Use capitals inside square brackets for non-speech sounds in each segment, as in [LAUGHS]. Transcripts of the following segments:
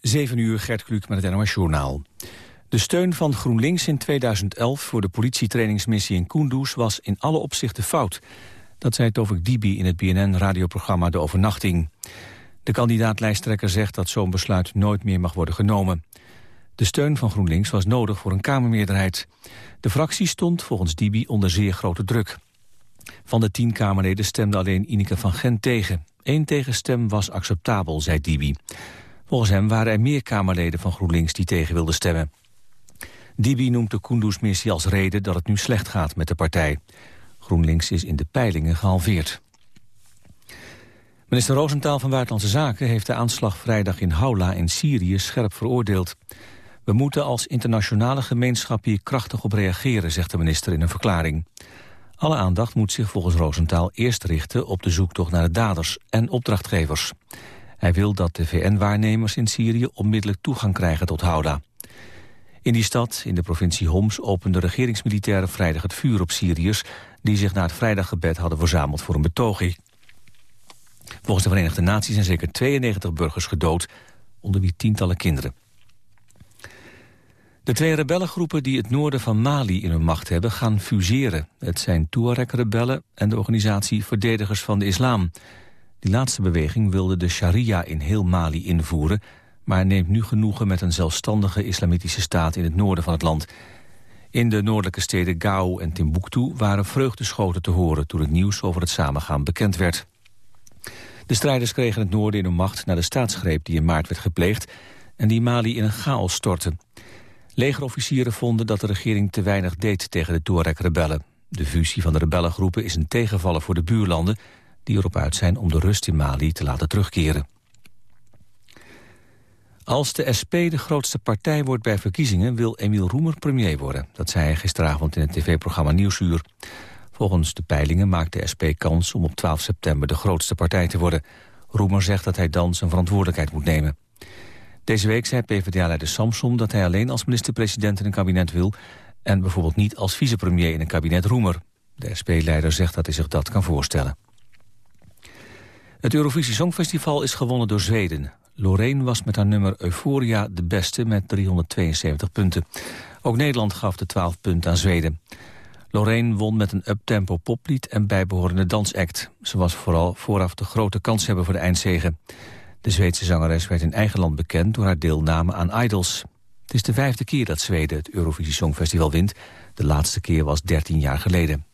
7 uur, Gert Kluk met het NOS Journaal. De steun van GroenLinks in 2011 voor de politietrainingsmissie in Kunduz was in alle opzichten fout. Dat zei Tovik Dibi in het BNN-radioprogramma De Overnachting. De kandidaat-lijsttrekker zegt dat zo'n besluit nooit meer mag worden genomen. De steun van GroenLinks was nodig voor een Kamermeerderheid. De fractie stond volgens Dibi onder zeer grote druk. Van de tien Kamerleden stemde alleen Ineke van Gent tegen. Eén tegenstem was acceptabel, zei Dibi. Volgens hem waren er meer Kamerleden van GroenLinks die tegen wilden stemmen. Dibi noemt de Kunduz-missie als reden dat het nu slecht gaat met de partij. GroenLinks is in de peilingen gehalveerd. Minister Roosentaal van Buitenlandse Zaken heeft de aanslag vrijdag in Haula in Syrië scherp veroordeeld. We moeten als internationale gemeenschap hier krachtig op reageren, zegt de minister in een verklaring. Alle aandacht moet zich volgens Roosentaal eerst richten op de zoektocht naar de daders en opdrachtgevers. Hij wil dat de VN-waarnemers in Syrië onmiddellijk toegang krijgen tot Houda. In die stad, in de provincie Homs, openden regeringsmilitairen vrijdag het vuur op Syriërs... die zich na het vrijdaggebed hadden verzameld voor een betoging. Volgens de Verenigde Naties zijn zeker 92 burgers gedood, onder wie tientallen kinderen. De twee rebellengroepen die het noorden van Mali in hun macht hebben gaan fuseren. Het zijn Tuareg-rebellen en de organisatie Verdedigers van de Islam. Die laatste beweging wilde de sharia in heel Mali invoeren... maar neemt nu genoegen met een zelfstandige islamitische staat in het noorden van het land. In de noordelijke steden Gao en Timbuktu waren vreugdeschoten te horen... toen het nieuws over het samengaan bekend werd. De strijders kregen het noorden in hun macht na de staatsgreep die in maart werd gepleegd... en die Mali in een chaos stortte. Legerofficieren vonden dat de regering te weinig deed tegen de Tuareg-rebellen. De fusie van de rebellengroepen is een tegenvaller voor de buurlanden... die erop uit zijn om de rust in Mali te laten terugkeren. Als de SP de grootste partij wordt bij verkiezingen... wil Emiel Roemer premier worden. Dat zei hij gisteravond in het tv-programma Nieuwsuur. Volgens de peilingen maakt de SP kans om op 12 september... de grootste partij te worden. Roemer zegt dat hij dan zijn verantwoordelijkheid moet nemen. Deze week zei PvdA-leider Samson dat hij alleen als minister-president in een kabinet wil... en bijvoorbeeld niet als vicepremier in een kabinet Roemer. De SP-leider zegt dat hij zich dat kan voorstellen. Het Eurovisie Songfestival is gewonnen door Zweden. Loreen was met haar nummer Euphoria de beste met 372 punten. Ook Nederland gaf de 12 punten aan Zweden. Loreen won met een uptempo poplied en bijbehorende dansact. Ze was vooral vooraf de grote kans hebben voor de eindzegen. De Zweedse zangeres werd in eigen land bekend door haar deelname aan Idols. Het is de vijfde keer dat Zweden het Eurovisie Songfestival wint. De laatste keer was 13 jaar geleden.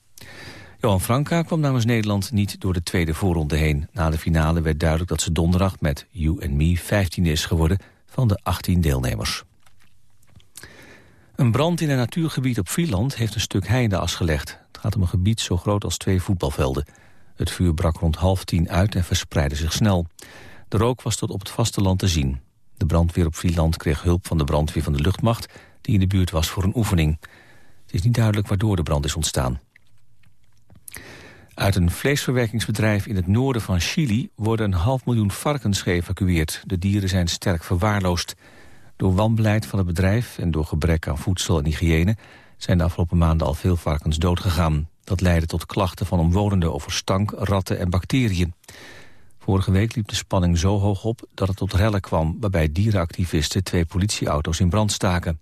Johan Franka kwam namens Nederland niet door de tweede voorronde heen. Na de finale werd duidelijk dat ze donderdag met You and Me 15 is geworden van de 18 deelnemers. Een brand in een natuurgebied op Vlieland heeft een stuk hei in de as gelegd. Het gaat om een gebied zo groot als twee voetbalvelden. Het vuur brak rond half tien uit en verspreidde zich snel. De rook was tot op het vasteland te zien. De brandweer op Vlieland kreeg hulp van de brandweer van de luchtmacht... die in de buurt was voor een oefening. Het is niet duidelijk waardoor de brand is ontstaan. Uit een vleesverwerkingsbedrijf in het noorden van Chili... worden een half miljoen varkens geëvacueerd. De dieren zijn sterk verwaarloosd. Door wanbeleid van het bedrijf en door gebrek aan voedsel en hygiëne... zijn de afgelopen maanden al veel varkens doodgegaan. Dat leidde tot klachten van omwonenden over stank, ratten en bacteriën. Vorige week liep de spanning zo hoog op dat het tot rellen kwam... waarbij dierenactivisten twee politieauto's in brand staken.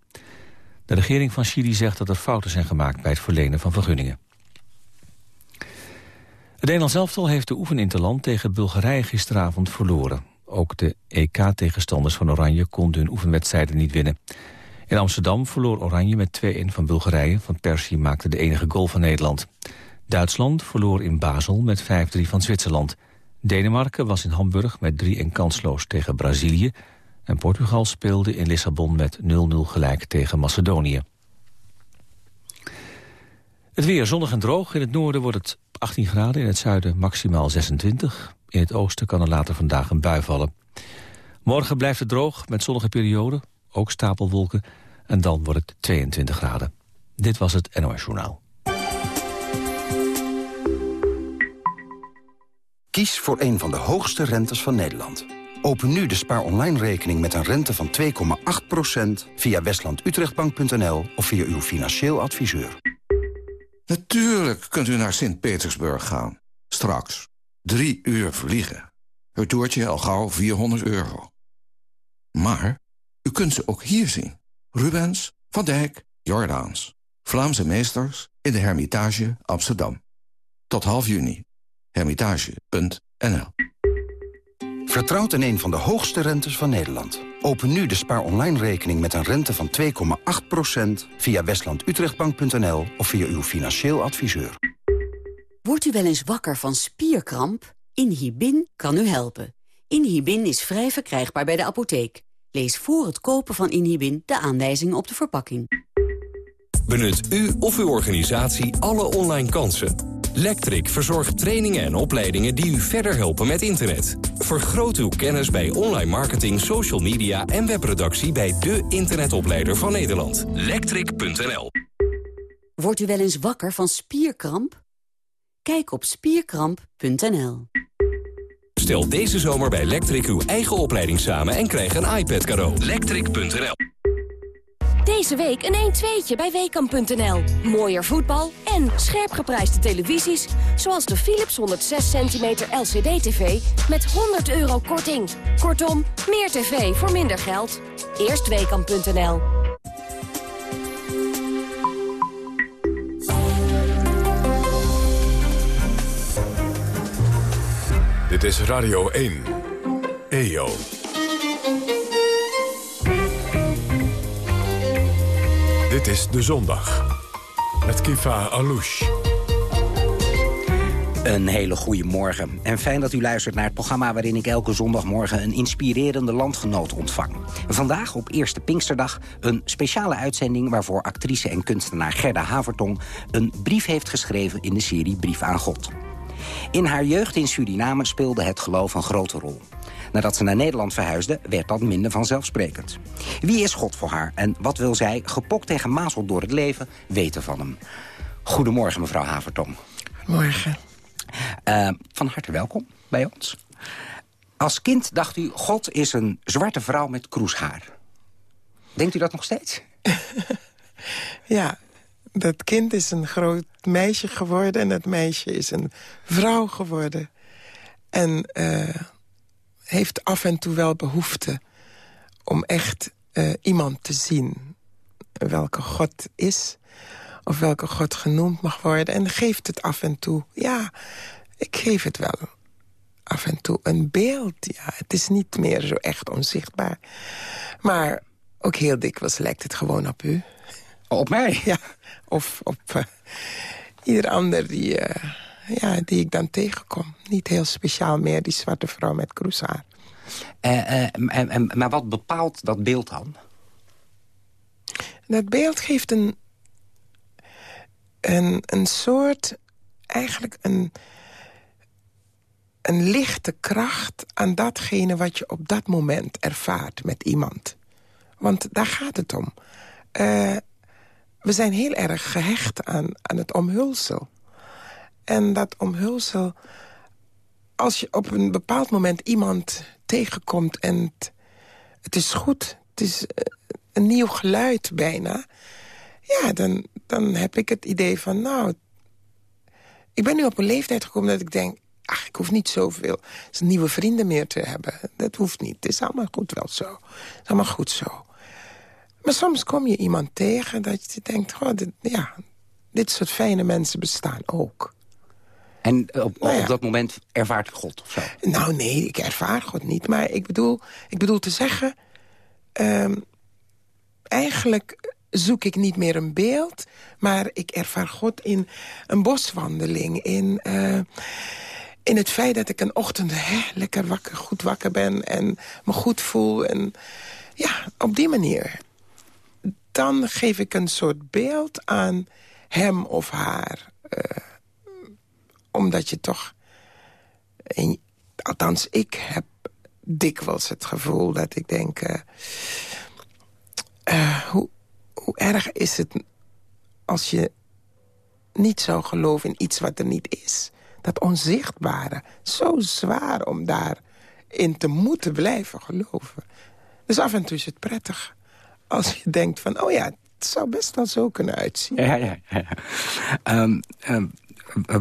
De regering van Chili zegt dat er fouten zijn gemaakt... bij het verlenen van vergunningen. Nederlands elftal heeft de oefeninterland tegen Bulgarije gisteravond verloren. Ook de EK-tegenstanders van Oranje konden hun oefenwedstrijden niet winnen. In Amsterdam verloor Oranje met 2-1 van Bulgarije. Van Persie maakte de enige goal van Nederland. Duitsland verloor in Basel met 5-3 van Zwitserland. Denemarken was in Hamburg met 3-1 kansloos tegen Brazilië... en Portugal speelde in Lissabon met 0-0 gelijk tegen Macedonië. Het weer zonnig en droog. In het noorden wordt het 18 graden, in het zuiden maximaal 26. In het oosten kan er later vandaag een bui vallen. Morgen blijft het droog met zonnige perioden, ook stapelwolken... en dan wordt het 22 graden. Dit was het NOS Journaal. Kies voor een van de hoogste rentes van Nederland. Open nu de spaar online rekening met een rente van 2,8% via westlandutrechtbank.nl of via uw financieel adviseur. Natuurlijk kunt u naar Sint-Petersburg gaan. Straks. Drie uur vliegen. Het toertje al gauw 400 euro. Maar u kunt ze ook hier zien. Rubens, Van Dijk, Jordaans. Vlaamse meesters in de Hermitage Amsterdam. Tot half juni. Hermitage.nl Vertrouwt in een van de hoogste rentes van Nederland. Open nu de spaar online rekening met een rente van 2,8% via westlandutrechtbank.nl of via uw financieel adviseur. Wordt u wel eens wakker van spierkramp? Inhibin kan u helpen. Inhibin is vrij verkrijgbaar bij de apotheek. Lees voor het kopen van Inhibin de aanwijzingen op de verpakking. Benut u of uw organisatie alle online kansen. Lectric verzorgt trainingen en opleidingen die u verder helpen met internet. Vergroot uw kennis bij online marketing, social media en webproductie bij de internetopleider van Nederland. Lectric.nl Wordt u wel eens wakker van spierkramp? Kijk op spierkramp.nl Stel deze zomer bij Lectric uw eigen opleiding samen en krijg een iPad cadeau. Lectric.nl Deze week een 1-2'tje bij Weekamp.nl. Mooier voetbal en scherp geprijsde televisies... zoals de Philips 106 cm LCD-TV met 100 euro korting. Kortom, meer tv voor minder geld. Eerst Weekamp.nl. Dit is Radio 1. EO. Dit is De Zondag. Met Kifa Alouche. Een hele goede morgen. En fijn dat u luistert naar het programma waarin ik elke zondagmorgen een inspirerende landgenoot ontvang. Vandaag, op eerste Pinksterdag, een speciale uitzending waarvoor actrice en kunstenaar Gerda Havertong een brief heeft geschreven in de serie Brief aan God. In haar jeugd in Suriname speelde het geloof een grote rol. Nadat ze naar Nederland verhuisde, werd dat minder vanzelfsprekend. Wie is God voor haar en wat wil zij, gepokt en gemazeld door het leven, weten van hem? Goedemorgen, mevrouw Havertong. Morgen. Uh, van harte welkom bij ons. Als kind dacht u, God is een zwarte vrouw met kroeshaar. Denkt u dat nog steeds? [LAUGHS] ja, dat kind is een groot meisje geworden... en dat meisje is een vrouw geworden. En uh, heeft af en toe wel behoefte om echt uh, iemand te zien... welke God is, of welke God genoemd mag worden. En geeft het af en toe, ja, ik geef het wel af en toe een beeld. Ja, het is niet meer zo echt onzichtbaar. Maar ook heel dikwijls lijkt het gewoon op u. Op mij? Ja, of op uh, ieder ander die, uh, ja, die ik dan tegenkom. Niet heel speciaal meer, die zwarte vrouw met kroeshaar. Uh, maar wat bepaalt dat beeld dan? Dat beeld geeft een, een, een soort, eigenlijk een, een lichte kracht aan datgene wat je op dat moment ervaart met iemand. Want daar gaat het om. Uh, we zijn heel erg gehecht aan, aan het omhulsel. En dat omhulsel... Als je op een bepaald moment iemand tegenkomt en het, is goed... het is een nieuw geluid bijna... ja, dan, dan heb ik het idee van... nou, ik ben nu op een leeftijd gekomen dat ik denk... ach, ik hoef niet zoveel nieuwe vrienden meer te hebben. Dat hoeft niet. Het is allemaal goed wel zo. Allemaal goed zo. Maar soms kom je iemand tegen dat je denkt... Oh, ja, dit soort fijne mensen bestaan ook. En op, nou ja. op dat moment ervaart God of zo? Nou nee, ik ervaar God niet. Maar ik bedoel, ik bedoel te zeggen... Um, eigenlijk zoek ik niet meer een beeld... maar ik ervaar God in een boswandeling. In, uh, in het feit dat ik een ochtend hè, lekker wakker, goed wakker ben... en me goed voel. En ja, op die manier dan geef ik een soort beeld aan hem of haar. Uh, omdat je toch... Althans, ik heb dikwijls het gevoel dat ik denk... Uh, uh, hoe, hoe erg is het als je niet zou geloven in iets wat er niet is? Dat onzichtbare. Zo zwaar om daarin te moeten blijven geloven. Dus af en toe is het prettig als je denkt van, oh ja, het zou best wel zo kunnen uitzien. Ja, ja, ja. Um, um,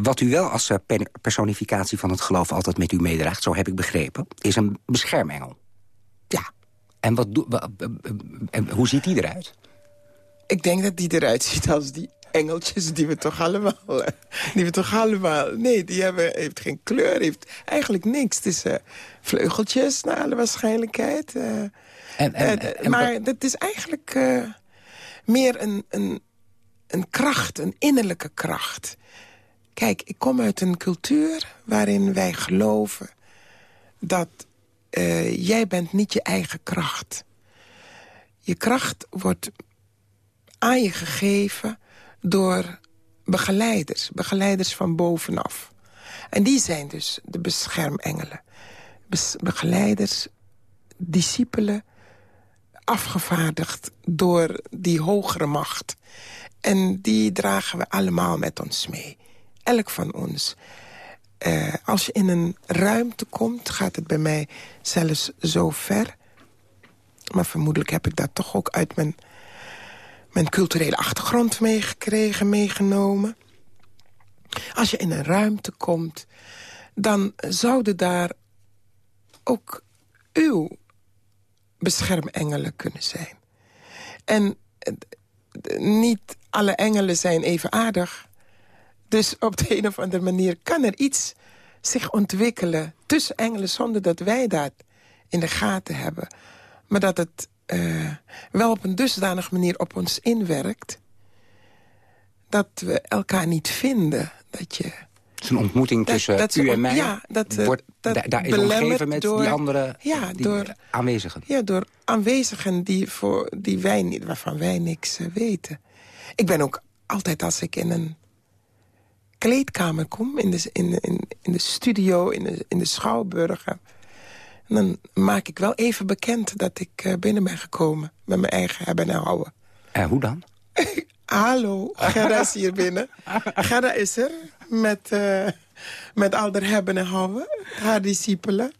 wat u wel als uh, personificatie van het geloof altijd met u meedraagt... zo heb ik begrepen, is een beschermengel. Ja, En wat doe, en hoe ziet die eruit? Ik denk dat die eruit ziet als die engeltjes die we toch allemaal... eh, Die we toch allemaal... Nee, die hebben, heeft geen kleur, heeft eigenlijk niks. Het is eh, vleugeltjes, naar alle waarschijnlijkheid. eh. En, en, Eh, en- maar dat is eigenlijk eh, meer een, een, een kracht, een innerlijke kracht. Kijk, ik kom uit een cultuur waarin wij geloven... dat eh, jij bent niet je eigen kracht. Je kracht wordt aan je gegeven door begeleiders. Begeleiders van bovenaf. En die zijn dus de beschermengelen. Bes- begeleiders, discipelen afgevaardigd door die hogere macht. En die dragen we allemaal met ons mee. Elk van ons. Eh, als je in een ruimte komt, gaat het bij mij zelfs zo ver. Maar vermoedelijk heb ik dat toch ook uit mijn, mijn culturele achtergrond meegekregen, meegenomen. Als je in een ruimte komt, dan zouden daar ook uw beschermengelen kunnen zijn. En eh, niet alle engelen zijn even aardig. Dus op de een of andere manier kan er iets zich ontwikkelen tussen engelen... zonder dat wij dat in de gaten hebben. Maar dat het eh, wel op een dusdanige manier op ons inwerkt... dat we elkaar niet vinden. Dat je Het is een ontmoeting tussen dat u en mij. ja, dat, eh, wordt, dat daar- daar is omgeven met door- die andere Ja, die door- aanwezigen. Ja, door aanwezigen die voor, die wij niet, waarvan wij niks eh, weten. Ik ben ook altijd als ik in een kleedkamer kom... in de, in, in, in de studio, in de, in de schouwburg... eh, dan maak ik wel even bekend dat ik eh, binnen ben gekomen... met mijn eigen hebben en houden. En hoe dan? [LAUGHS] Hallo, Gerda is hier binnen. [LAUGHS] Gerda is er met, eh met al haar hebben en houden. Haar discipelen.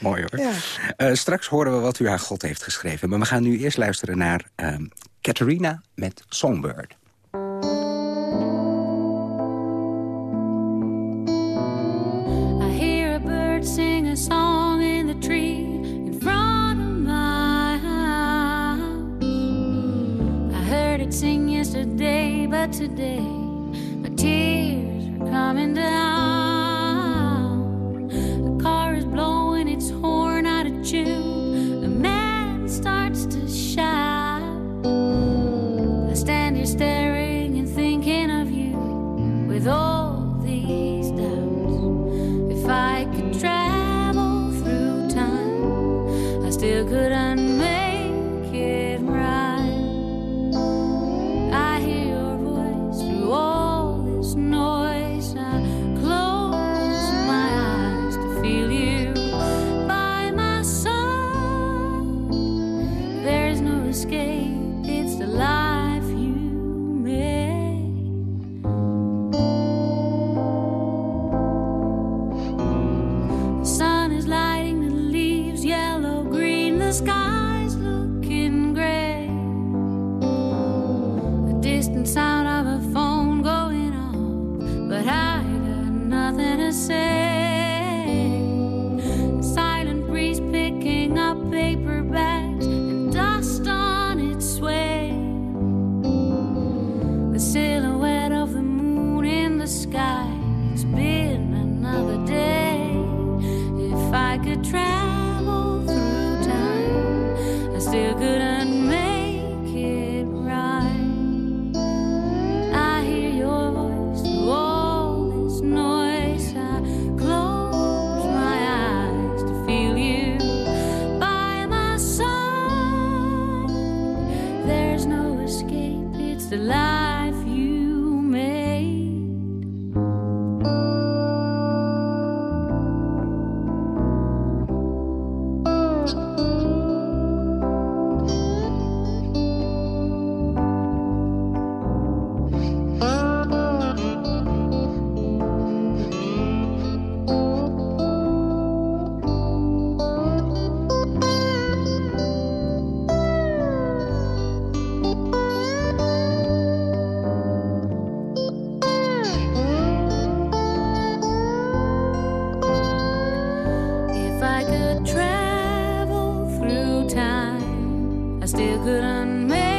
Mooi hoor. Ja. Eh, straks horen we wat u aan God heeft geschreven. Maar we gaan nu eerst luisteren naar ehm Catharina met Songbird. Sing yesterday, but today my tears are coming down. The car is blowing its horn out of tune. time, I still couldn't make.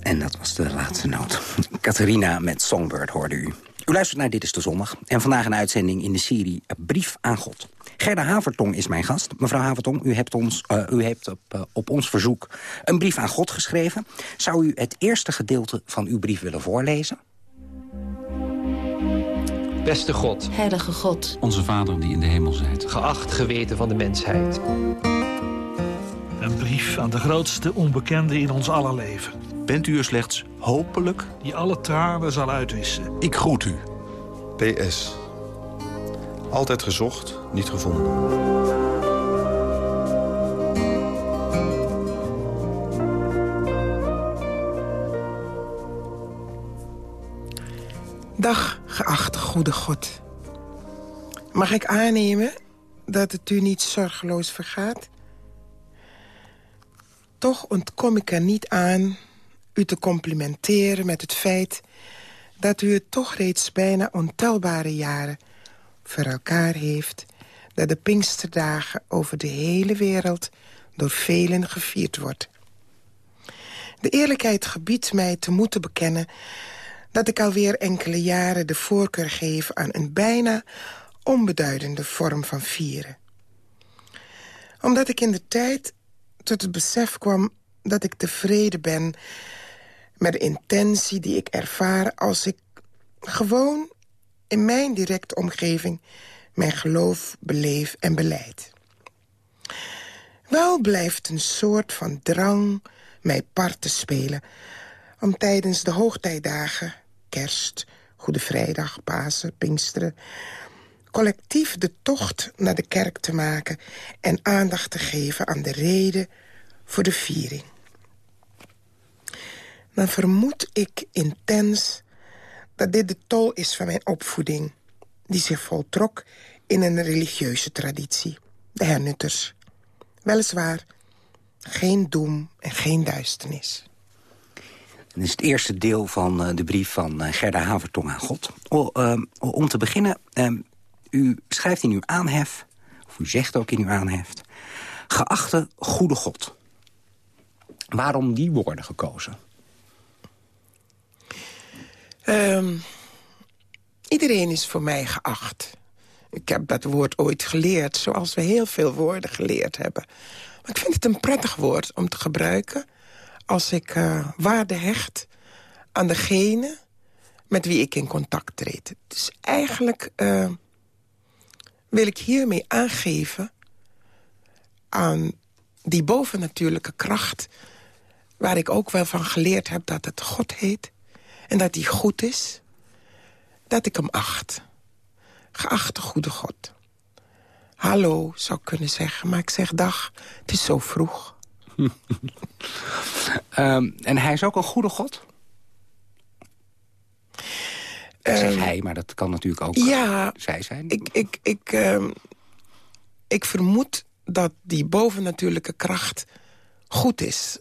En dat was de laatste noot. [LAUGHS] Catharina met Songbird hoorde u. U luistert naar Dit is de Zondag. En vandaag een uitzending in de serie Brief aan God. Gerda Havertong is mijn gast. Mevrouw Havertong, u hebt, ons, eh, u hebt op, eh, op ons verzoek een brief aan God geschreven. Zou u het eerste gedeelte van uw brief willen voorlezen? Beste God, Heilige God, Onze Vader die in de hemel zijt. geacht geweten van de mensheid. Een brief aan de grootste onbekende in ons aller leven. Bent u er slechts hopelijk? Die alle tranen zal uitwissen. Ik groet u. PS. Altijd gezocht, niet gevonden. Dag, geachte goede God. Mag ik aannemen dat het u niet zorgeloos vergaat? Toch ontkom ik er niet aan u te complimenteren met het feit... dat u het toch reeds bijna ontelbare jaren voor elkaar heeft... dat de Pinksterdagen over de hele wereld door velen gevierd wordt. De eerlijkheid gebiedt mij te moeten bekennen dat ik alweer enkele jaren de voorkeur geef aan een bijna onbeduidende vorm van vieren. Omdat ik in de tijd tot het besef kwam dat ik tevreden ben met de intentie die ik ervaar als ik gewoon in mijn directe omgeving mijn geloof beleef en beleid. Wel blijft een soort van drang mij part te spelen om tijdens de hoogtijdagen, kerst, Goede Vrijdag, Pasen, Pinksteren... collectief de tocht naar de kerk te maken... en aandacht te geven aan de reden voor de viering. Dan vermoed ik intens dat dit de tol is van mijn opvoeding... die zich voltrok in een religieuze traditie, de hernutters. Weliswaar geen doem en geen duisternis. Dit is het eerste deel van uh, de brief van uh, Gerda Havertong aan God. Uh, om te beginnen, u schrijft in uw aanhef, of u zegt ook in uw aanhef... geachte goede God. Waarom die woorden gekozen? Um, iedereen is voor mij geacht. Ik heb dat woord ooit geleerd, zoals we heel veel woorden geleerd hebben. Maar ik vind het een prettig woord om te gebruiken als ik uh, waarde hecht aan degene met wie ik in contact treed. Dus eigenlijk uh, wil ik hiermee aangeven aan die bovennatuurlijke kracht... waar ik ook wel van geleerd heb dat het God heet... en dat hij goed is, dat ik hem acht. Geachte goede God. Hallo, zou ik kunnen zeggen, maar ik zeg dag, het is zo vroeg... um, [LAUGHS] en hij is ook een goede God? Ik zeg um, hij, maar dat kan natuurlijk ook ja, zij zijn. Ik, ik, ik, um, ik vermoed dat die bovennatuurlijke kracht goed is.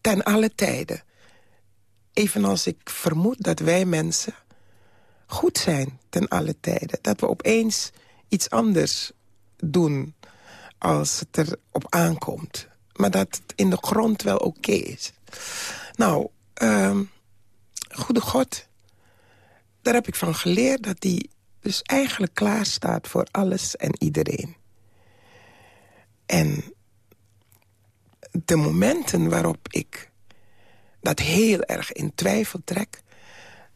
Ten alle tijden. Evenals ik vermoed dat wij mensen goed zijn ten alle tijden. Dat we opeens iets anders doen als het erop aankomt. Maar dat het in de grond wel oké is. Nou, um, goede God, daar heb ik van geleerd... dat die dus eigenlijk klaar staat voor alles en iedereen. En de momenten waarop ik dat heel erg in twijfel trek...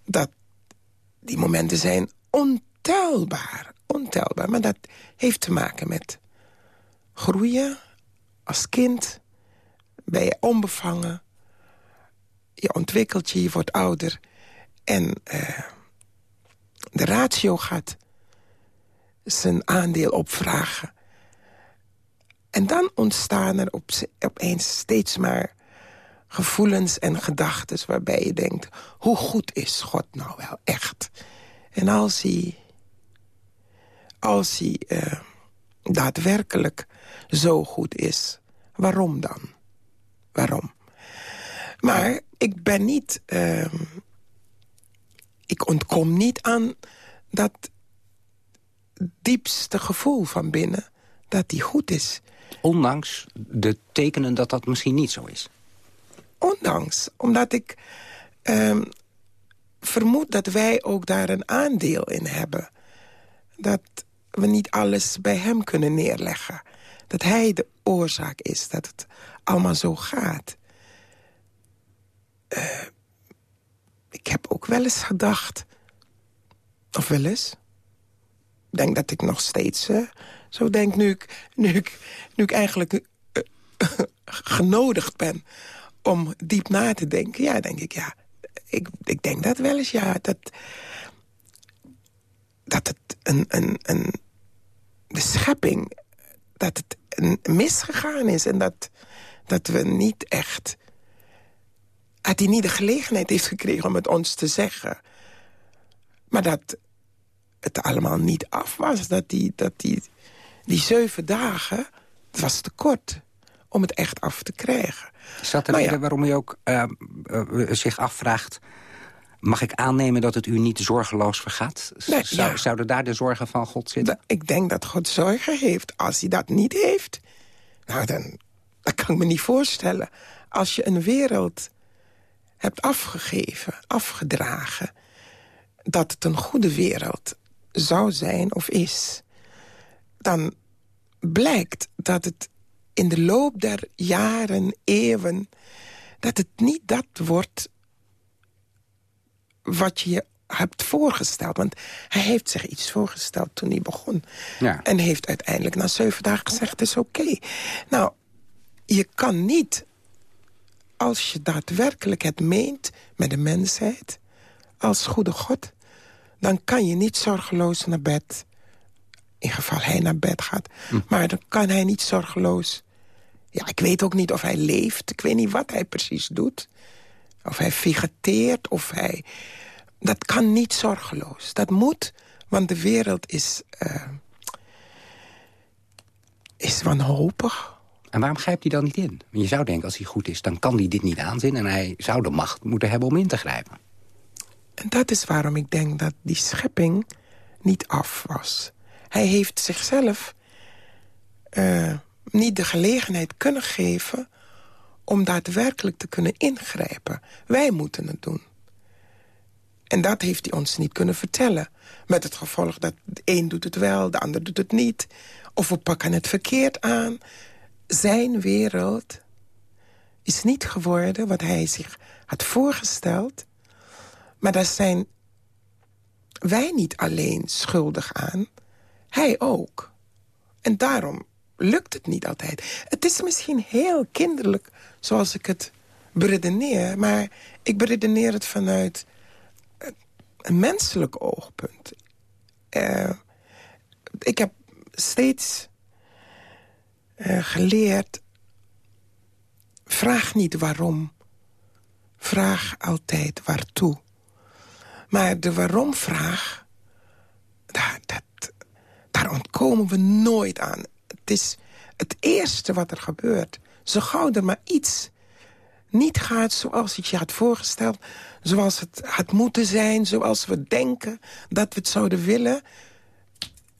dat die momenten zijn ontelbaar, ontelbaar. Maar dat heeft te maken met groeien, als kind ben je onbevangen. Je ontwikkelt je, je wordt ouder. En uh, de ratio gaat zijn aandeel opvragen. En dan ontstaan er op, opeens steeds maar gevoelens en gedachten... waarbij je denkt, hoe goed is God nou wel echt? En als hij, als hij uh, daadwerkelijk zo goed is, waarom dan? Waarom? Maar ik ben niet... Uh, ik ontkom niet aan dat diepste gevoel van binnen dat hij goed is. Ondanks de tekenen dat dat misschien niet zo is? Ondanks, omdat ik um, vermoed dat wij ook daar een aandeel in hebben. Dat we niet alles bij hem kunnen neerleggen. Dat hij de oorzaak is, dat het allemaal zo gaat. Uh, ik heb ook wel eens gedacht... Of wel eens? Ik denk dat ik nog steeds uh, zo denk nu ik, nu ik, nu ik eigenlijk uh, [LAUGHS] genodigd ben om diep na te denken. Ja, denk ik, ja. Ik, ik denk dat wel eens, ja. Dat, dat het een, een, een... De schepping... Dat het misgegaan is en dat, dat we niet echt... Dat hij niet de gelegenheid heeft gekregen om het ons te zeggen. Maar dat het allemaal niet af was. Dat die, dat die, die zeven dagen, het was te kort om het echt af te krijgen. Is dat de reden waarom u ook uh, uh, zich afvraagt... mag ik aannemen dat het u niet zorgeloos vergaat? Nee, Zou, Zouden daar de zorgen van God zitten? ik denk dat God zorgen heeft. Als hij dat niet heeft, nou dan, dat kan ik me niet voorstellen. Als je een wereld hebt afgegeven, afgedragen... dat het een goede wereld zou zijn of is... dan blijkt dat het in de loop der jaren, eeuwen... dat het niet dat wordt wat je je hebt voorgesteld. Want hij heeft zich iets voorgesteld toen hij begon. Ja. En heeft uiteindelijk na zeven dagen gezegd, het is oké. Nou, je kan niet, als je daadwerkelijk het meent met de mensheid... als goede God, dan kan je niet zorgeloos naar bed. In geval hij naar bed gaat. Hm. Maar dan kan hij niet zorgeloos... Ja, ik weet ook niet of hij leeft. Ik weet niet wat hij precies doet. Of hij vegeteert, of hij... Dat kan niet zorgeloos. Dat moet, want de wereld is... Uh, is wanhopig. En waarom grijpt hij dan niet in? Je zou denken, als hij goed is, dan kan hij dit niet aanzien... en hij zou de macht moeten hebben om in te grijpen. En dat is waarom ik denk dat die schepping niet af was. Hij heeft zichzelf uh, niet de gelegenheid kunnen geven... om daadwerkelijk te kunnen ingrijpen. Wij moeten het doen. En dat heeft hij ons niet kunnen vertellen. Met het gevolg dat de een doet het wel, de ander doet het niet. Of we pakken het verkeerd aan. Zijn wereld is niet geworden wat hij zich had voorgesteld... Maar daar zijn wij niet alleen schuldig aan. Hij ook. En daarom lukt het niet altijd. Het is misschien heel kinderlijk zoals ik het beredeneer... maar ik beredeneer het vanuit een menselijk oogpunt. Uh, ik heb steeds uh, geleerd... vraag niet waarom, vraag altijd waartoe. Maar de waarom-vraag, daar ontkomen we nooit aan. Is het eerste wat er gebeurt. Zo gauw er maar iets niet gaat zoals het je had voorgesteld... zoals het had moeten zijn, zoals we denken dat we het zouden willen...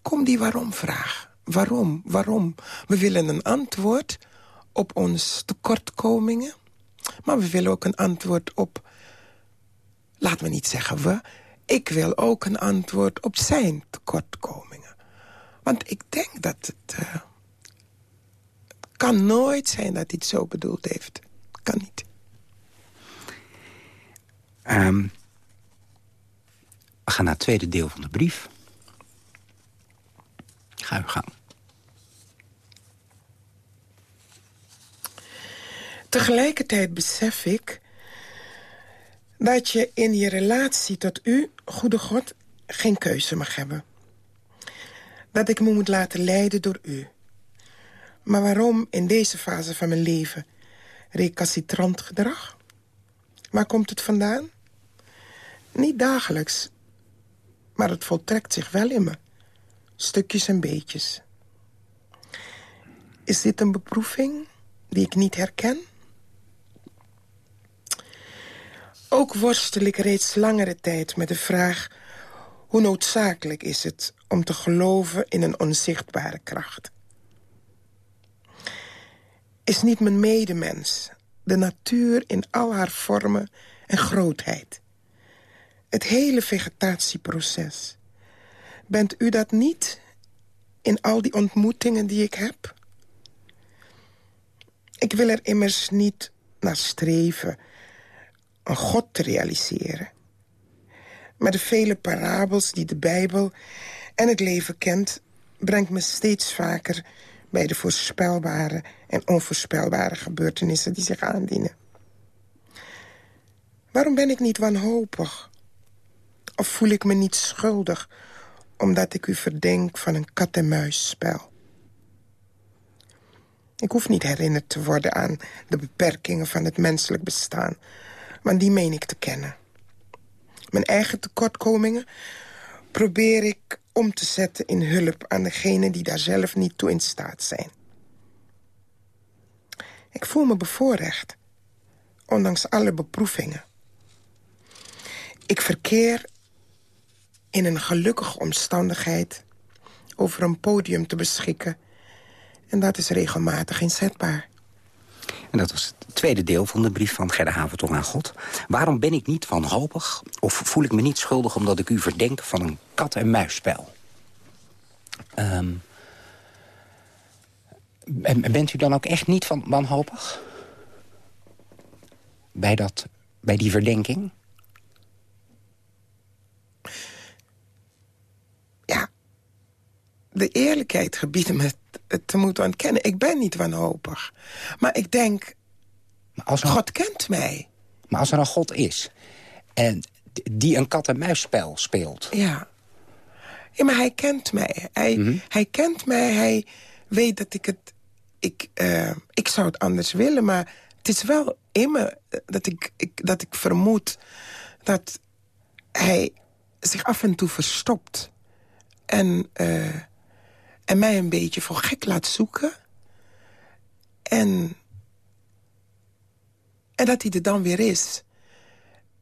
kom die waarom-vraag. Waarom? Waarom? We willen een antwoord op ons tekortkomingen... maar we willen ook een antwoord op laat me niet zeggen we... ik wil ook een antwoord op zijn tekortkomingen. Want ik denk dat het... Uh, kan nooit zijn dat hij het zo bedoeld heeft. Kan niet. Um, we gaan naar het tweede deel van de brief. Ga uw gang. Tegelijkertijd besef ik dat je in je relatie tot u, goede God, geen keuze mag hebben. Dat ik me moet laten leiden door u. Maar waarom in deze fase van mijn leven recalcitrant gedrag? Waar komt het vandaan? Niet dagelijks, maar het voltrekt zich wel in me. Stukjes en beetjes. Is dit een beproeving die ik niet herken? Ook worstel ik reeds langere tijd met de vraag... hoe noodzakelijk is het om te geloven in een onzichtbare kracht? Is niet mijn medemens, de natuur in al haar vormen en grootheid... het hele vegetatieproces... bent u dat niet in al die ontmoetingen die ik heb? Ik wil er immers niet naar streven een God te realiseren. Maar de vele parabels die de Bijbel en het leven kent... brengt me steeds vaker bij de voorspelbare en onvoorspelbare gebeurtenissen die zich aandienen. Waarom ben ik niet wanhopig? Of voel ik me niet schuldig omdat ik u verdenk van een kat-en-muisspel? Ik hoef niet herinnerd te worden aan de beperkingen van het menselijk bestaan want die meen ik te kennen. Mijn eigen tekortkomingen probeer ik om te zetten in hulp aan degenen die daar zelf niet toe in staat zijn. Ik voel me bevoorrecht, ondanks alle beproevingen. Ik verkeer in een gelukkige omstandigheid over een podium te beschikken... en dat is regelmatig inzetbaar. En dat was het tweede deel van de brief van Gerda Haventong aan God. Waarom ben ik niet wanhopig of voel ik me niet schuldig... omdat ik u verdenk van een kat-en-muisspel? Um, bent u dan ook echt niet van wanhopig? Bij, dat, bij die verdenking? Ja, de eerlijkheid gebiedt me te moeten ontkennen. Ik ben niet wanhopig. Maar ik denk, maar als God kent mij. Maar als er een God is en die een kat-en-muisspel speelt... Ja. ja, maar hij kent mij. Hij, mhm. hij kent mij, hij weet dat ik het... Ik, uh, ik zou het anders willen, maar het is wel in me dat ik, ik, dat ik vermoed... dat hij zich af en toe verstopt. En... Uh, en mij een beetje voor gek laat zoeken. En, en dat hij er dan weer is.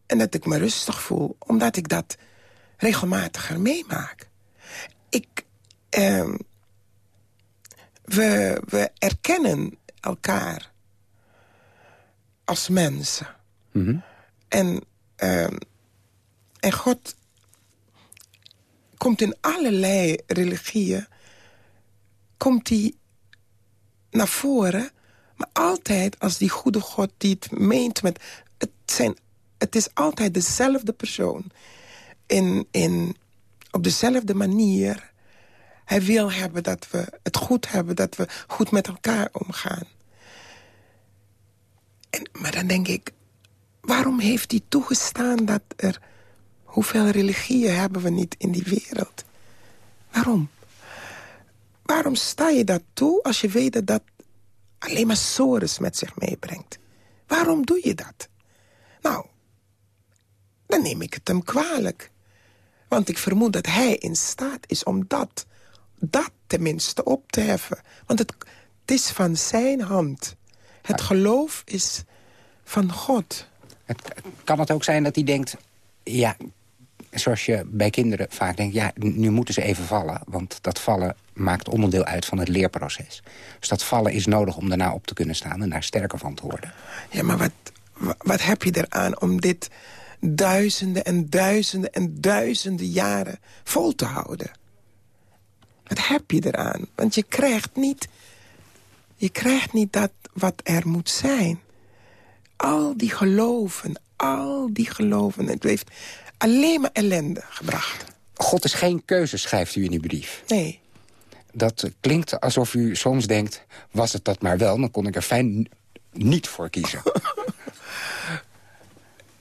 En dat ik me rustig voel, omdat ik dat regelmatiger meemaak. Ik, eh, we, we erkennen elkaar als mensen. Mm En, uh, en God komt in allerlei religieën komt hij naar voren. Maar altijd als die goede God die het meent met... Het, zijn, het is altijd dezelfde persoon. In, in, op dezelfde manier. Hij wil hebben dat we het goed hebben. Dat we goed met elkaar omgaan. En, maar dan denk ik... Waarom heeft hij toegestaan dat er... Hoeveel religieën hebben we niet in die wereld? Waarom? Waarom sta je dat toe als je weet dat dat alleen maar sores met zich meebrengt? Waarom doe je dat? Nou, dan neem ik het hem kwalijk. Want ik vermoed dat hij in staat is om dat, dat tenminste op te heffen. Want het, het is van zijn hand. Het geloof is van God. Het, kan het ook zijn dat hij denkt... ja, zoals je bij kinderen vaak denkt... ja, nu moeten ze even vallen, want dat vallen maakt onderdeel uit van het leerproces. Dus dat vallen is nodig om daarna op te kunnen staan en daar sterker van te worden. Ja, maar wat, wat heb je eraan om dit duizenden en duizenden en duizenden jaren vol te houden? Wat heb je eraan? Want je krijgt niet, je krijgt niet dat wat er moet zijn. Al die geloven, al die geloven. Het heeft alleen maar ellende gebracht. God is geen keuze, schrijft u in die brief. Nee. Dat klinkt alsof u soms denkt, was het dat maar wel... dan kon ik er fijn niet voor kiezen? [LAUGHS]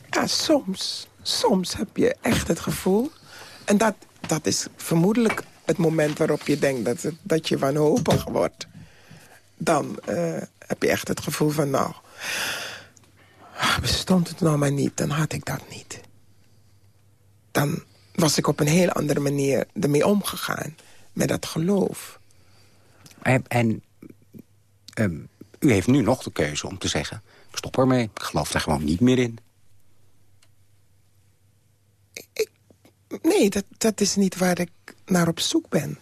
ja, soms. Soms heb je echt het gevoel... en dat, dat is vermoedelijk het moment waarop je denkt dat, het, dat je wanhopig wordt... dan uh, heb je echt het gevoel van, nou... bestond het nou maar niet, dan had ik dat niet. Dan was ik op een heel andere manier ermee omgegaan. Met dat geloof. En, en um, u heeft nu nog de keuze om te zeggen... ik stop ermee, ik geloof er gewoon niet meer in. Ik, nee, dat, dat is niet waar ik naar op zoek ben.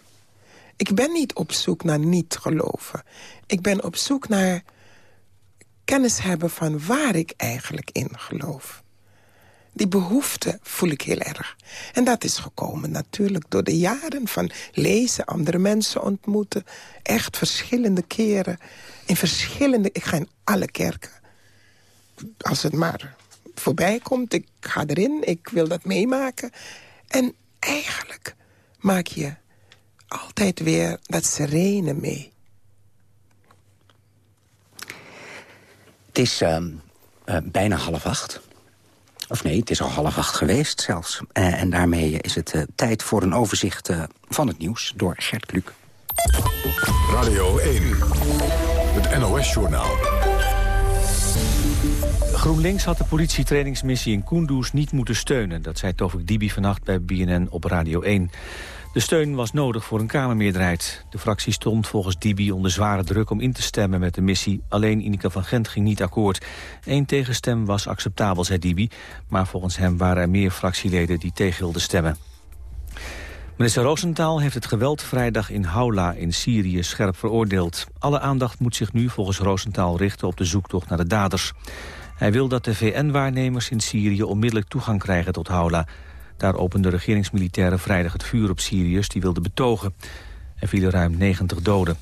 Ik ben niet op zoek naar niet geloven. Ik ben op zoek naar kennis hebben van waar ik eigenlijk in geloof. Die behoefte voel ik heel erg. En dat is gekomen natuurlijk door de jaren van lezen, andere mensen ontmoeten. Echt verschillende keren. In verschillende... Ik ga in alle kerken. Als het maar voorbij komt, ik ga erin, ik wil dat meemaken. En eigenlijk maak je altijd weer dat serene mee. Het is uh, uh, bijna half acht. Of nee, het is al half acht geweest zelfs. Uh, en daarmee is het uh, tijd voor een overzicht uh, van het nieuws door Gert Kluk. Radio 1, het NOS-journaal. GroenLinks had de politietrainingsmissie in Kunduz niet moeten steunen. Dat zei Tovik Dibi vannacht bij BNN op Radio 1. De steun was nodig voor een Kamermeerderheid. De fractie stond volgens Dibi onder zware druk om in te stemmen met de missie. Alleen Ineke van Gent ging niet akkoord. Eén tegenstem was acceptabel, zei Dibi. Maar volgens hem waren er meer fractieleden die tegen wilden stemmen. Minister Roosentaal heeft het geweld vrijdag in Haula in Syrië scherp veroordeeld. Alle aandacht moet zich nu volgens Roosentaal richten op de zoektocht naar de daders. Hij wil dat de VN-waarnemers in Syrië onmiddellijk toegang krijgen tot Haula. Daar openden regeringsmilitairen vrijdag het vuur op Syriërs die wilden betogen. Er vielen ruim 90 doden.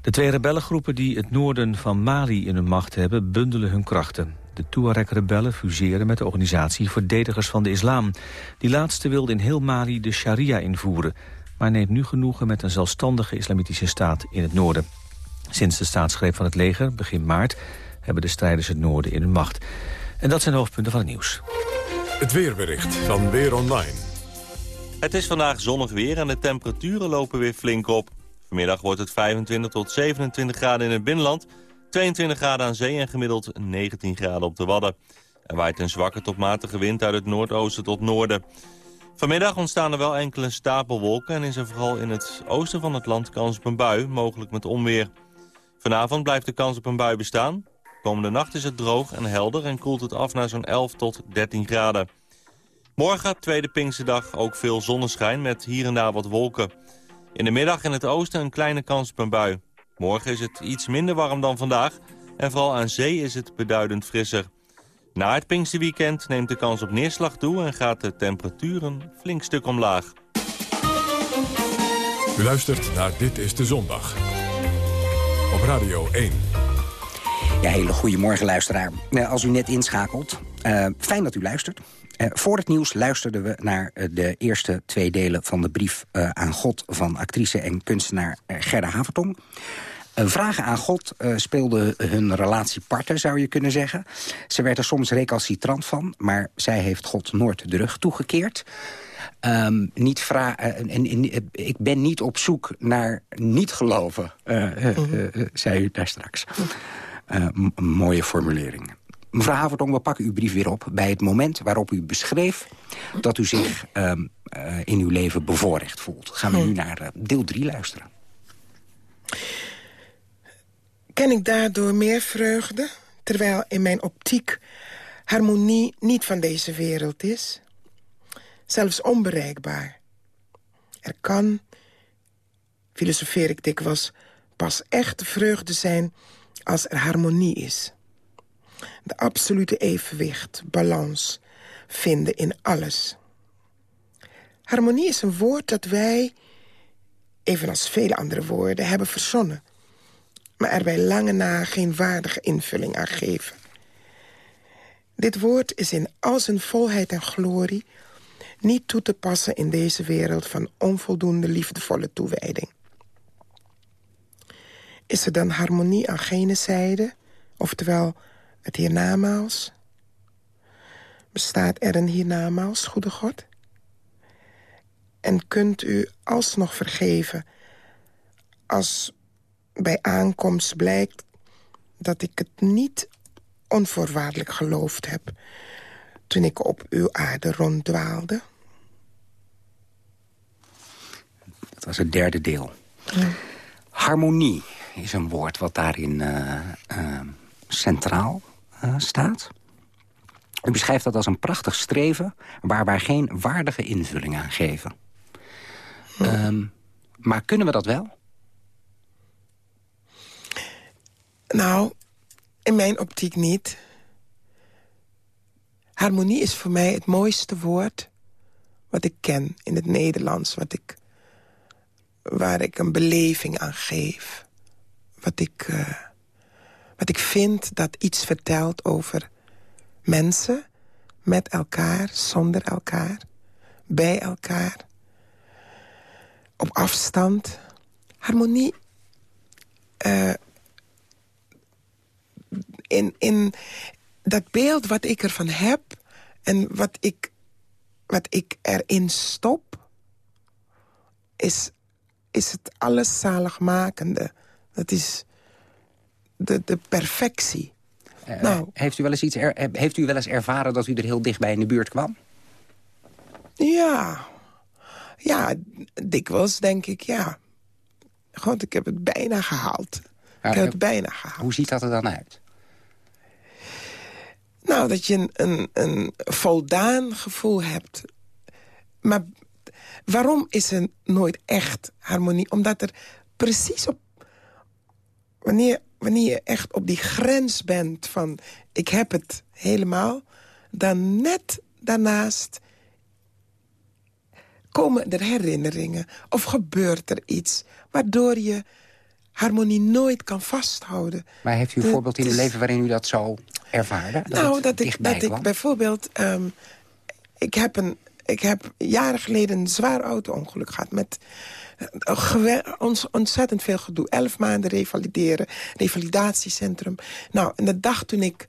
De twee rebellengroepen die het noorden van Mali in hun macht hebben... bundelen hun krachten. De Tuareg-rebellen fuseren met de organisatie Verdedigers van de Islam. Die laatste wilde in heel Mali de sharia invoeren... maar neemt nu genoegen met een zelfstandige islamitische staat in het noorden. Sinds de staatsgreep van het leger, begin maart... hebben de strijders het noorden in hun macht. En dat zijn de hoofdpunten van het nieuws. Het weerbericht van Weer Online. Het is vandaag zonnig weer en de temperaturen lopen weer flink op. Vanmiddag wordt het 25 tot 27 graden in het binnenland... 22 graden aan zee en gemiddeld 19 graden op de Wadden. Er waait een zwakke tot matige wind uit het noordoosten tot noorden. Vanmiddag ontstaan er wel enkele stapelwolken... en is er vooral in het oosten van het land kans op een bui, mogelijk met onweer. Vanavond blijft de kans op een bui bestaan. Komende nacht is het droog en helder en koelt het af naar zo'n 11 tot 13 graden. Morgen, tweede Pinksterdag, ook veel zonneschijn met hier en daar wat wolken. In de middag in het oosten een kleine kans op een bui. Morgen is het iets minder warm dan vandaag en vooral aan zee is het beduidend frisser. Na het Pinksterweekend neemt de kans op neerslag toe en gaat de temperatuur een flink stuk omlaag. U luistert naar Dit is de Zondag. Op Radio 1. Ja, hele goede morgen luisteraar. Uh, als u net inschakelt, uh, fijn dat u luistert. Uh, voor het nieuws luisterden we naar de eerste twee delen van de brief aan God... van actrice en kunstenaar Gerda Havertong. vragen aan God speelden hun relatie parten, zou je kunnen zeggen. Ze werd er soms recalcitrant van, maar zij heeft God nooit de rug toegekeerd. Um, niet vra en, en, ik ben niet op zoek naar niet geloven, mhm. zei u daar straks. Uh, mooie formulering. Mevrouw Haverdong, we pakken uw brief weer op bij het moment waarop u beschreef... dat u zich uh, uh, in uw leven bevoorrecht voelt. Gaan we nu naar uh, deel 3 luisteren. Ken ik daardoor meer vreugde, terwijl in mijn optiek harmonie niet van deze wereld is? Zelfs onbereikbaar. Er kan, filosofeer ik dikwijls, pas echte vreugde zijn als er harmonie is. De absolute evenwicht, balans vinden in alles. Harmonie is een woord dat wij, evenals vele andere woorden, hebben verzonnen. Maar er bij lange na geen waardige invulling aan geven. Dit woord is in al zijn volheid en glorie niet toe te passen in deze wereld van onvoldoende liefdevolle toewijding. Is er dan harmonie aan gene zijde? Oftewel het hiernamaals. Bestaat er een hiernamaals, goede God? En kunt u alsnog vergeven als bij aankomst blijkt dat ik het niet onvoorwaardelijk geloofd heb... toen ik op uw aarde ronddwaalde? Dat was het derde deel. Harmonie is een woord wat daarin uh, uh, centraal uh, staat. U beschrijft dat als een prachtig streven... waar wij geen waardige invulling aan geven. Um, maar kunnen we dat wel? Nou, in mijn optiek niet. Harmonie is voor mij het mooiste woord wat ik ken in het Nederlands. Wat ik, waar ik een beleving aan geef. Wat ik, uh, wat ik vind dat iets vertelt over mensen... met elkaar, zonder elkaar, bij elkaar. Op afstand. Harmonie... Uh, in, in dat beeld wat ik ervan heb... en wat ik, wat ik erin stop... is, is het alles zaligmakende. Dat is de, de perfectie. Uh, nou, heeft, u wel eens iets er, heeft u wel eens ervaren dat u er heel dichtbij in de buurt kwam? Ja, ja, dikwijls denk ik, ja. God, ik heb het bijna gehaald. Ja, ik heb het bijna gehaald. Hoe ziet dat er dan uit? Nou, dat je een, een, een voldaan gevoel hebt. Maar waarom is er nooit echt harmonie? Omdat er precies op... Wanneer, wanneer je echt op die grens bent van... ik heb het helemaal... dan net daarnaast komen er herinneringen. Of gebeurt er iets waardoor je harmonie nooit kan vasthouden. Maar heeft u een voorbeeld in uw leven waarin u dat zo ervaarde? Dat nou, dat ik, dat ik bijvoorbeeld... Um, ik, heb een, ik heb jaren geleden een zwaar auto-ongeluk gehad... met ontzettend veel gedoe. Elf maanden revalideren, revalidatiecentrum. Nou, en de dag toen ik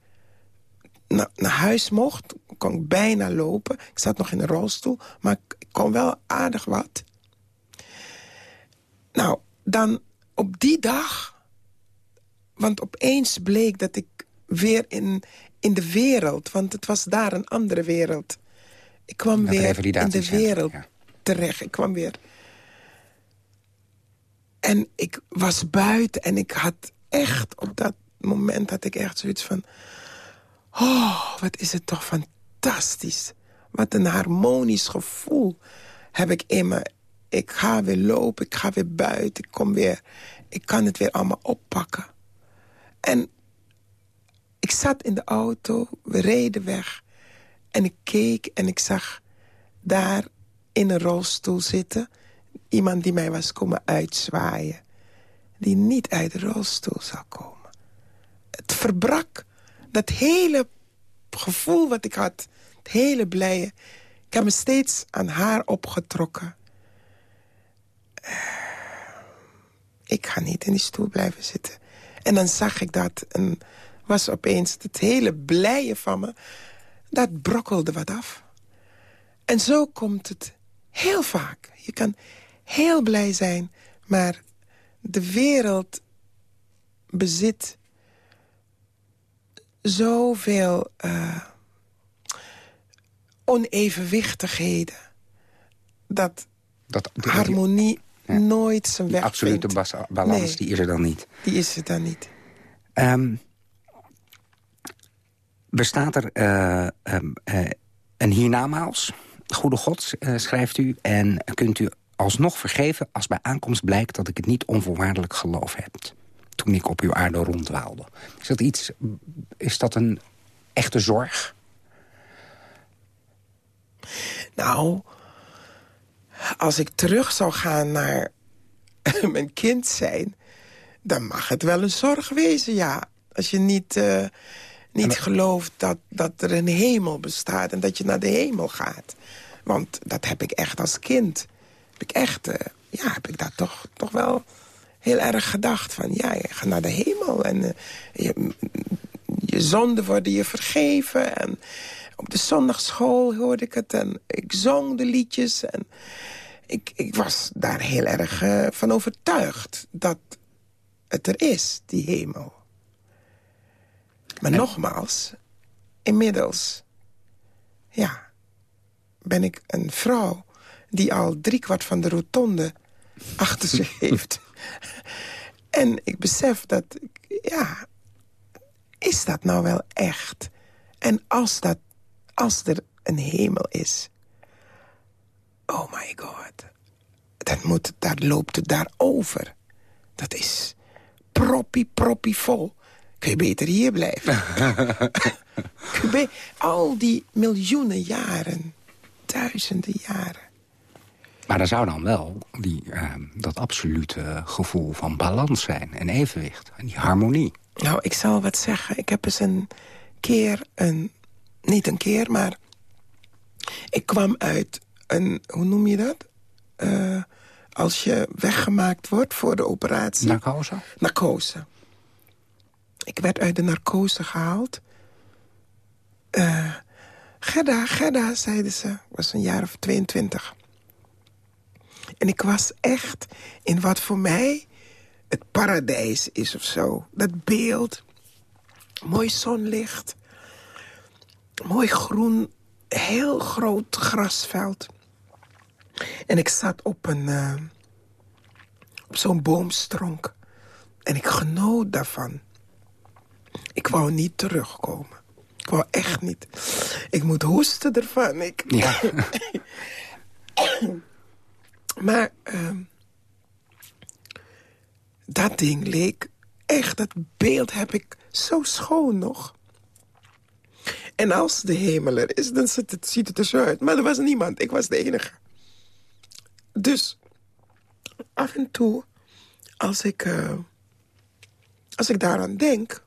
naar, naar huis mocht, kon ik bijna lopen. Ik zat nog in een rolstoel, maar ik kon wel aardig wat. Nou, dan op die dag... Want opeens bleek dat ik weer in, in de wereld... want het was daar een andere wereld. Ik kwam weer in de wereld terecht. Ik kwam weer... En ik was buiten en ik had echt op dat moment had ik echt zoiets van... Oh, wat is het toch fantastisch. Wat een harmonisch gevoel heb ik in me ik ga weer lopen, ik ga weer buiten, ik kom weer... ik kan het weer allemaal oppakken. En ik zat in de auto, we reden weg... en ik keek en ik zag daar in een rolstoel zitten... iemand die mij was komen uitzwaaien. Die niet uit de rolstoel zou komen. Het verbrak dat hele gevoel wat ik had. Het hele blije. Ik heb me steeds aan haar opgetrokken. ik ga niet in die stoel blijven zitten. En dan zag ik dat en was opeens het hele blije van me... dat brokkelde wat af. En zo komt het heel vaak. Je kan heel blij zijn, maar de wereld bezit zoveel uh, onevenwichtigheden... dat, dat harmonie nooit zijn weg absolute balans, die is er dan niet. Die is er dan niet. Um, bestaat er uh, um, uh, een hiernamaals, goede God, schrijft u... en kunt u alsnog vergeven als bij aankomst blijkt... dat ik het niet onvoorwaardelijk geloof heb toen ik op uw aarde rondwaalde. Is dat iets, is dat een echte zorg? Nou, als ik terug zou gaan naar [LAUGHS] mijn kind zijn... dan mag het wel een zorg wezen, ja. Als je niet, uh, niet gelooft dat, dat er een hemel bestaat... en dat je naar de hemel gaat. Want dat heb ik echt als kind. Ik echt, uh, ja, heb ik dat toch, toch wel heel erg gedacht van... ja, je gaat naar de hemel en uh, je, je zonden worden je vergeven. En op de zondagschool hoorde ik het en ik zong de liedjes. En ik, ik was daar heel erg uh, van overtuigd dat het er is, die hemel. Maar en... nogmaals, inmiddels... ja, ben ik een vrouw die al driekwart van de rotonde achter zich [LAUGHS] heeft. en ik besef dat, ja, is dat nou wel echt? En als, dat, als er een hemel is, oh my god, dan moet, daar loopt het daarover. Dat is proppie, proppie vol. Kun je beter hier blijven. [LAUGHS] Al die miljoenen jaren, duizenden jaren. Maar er zou dan wel die, uh, dat absolute gevoel van balans zijn en evenwicht. En die harmonie. Nou, ik zal wat zeggen. Ik heb eens een keer een... Niet een keer, maar... Ik kwam uit een... Hoe noem je dat? Uh, als je weggemaakt wordt voor de operatie. Narcose? Narcose. Ik werd uit de narcose gehaald. Uh, Gerda, Gerda, zeiden ze. Ik was een jaar of 22. En ik was echt in wat voor mij het paradijs is of zo. Dat beeld, mooi zonlicht, mooi groen, heel groot grasveld. En ik zat op, een, uh, op zo'n boomstronk. En ik genoot daarvan. Ik wou niet terugkomen. Ik wou echt niet. Ik moet hoesten ervan. Ik... Ja. [COUGHS] [COUGHS] [COUGHS] maar uh, dat ding leek echt, dat beeld heb ik zo schoon nog. En als de hemel er is, dan ziet het, ziet het er zo uit. Maar er was niemand, ik was de enige. Dus af en toe, als ik, uh, als ik daaraan denk...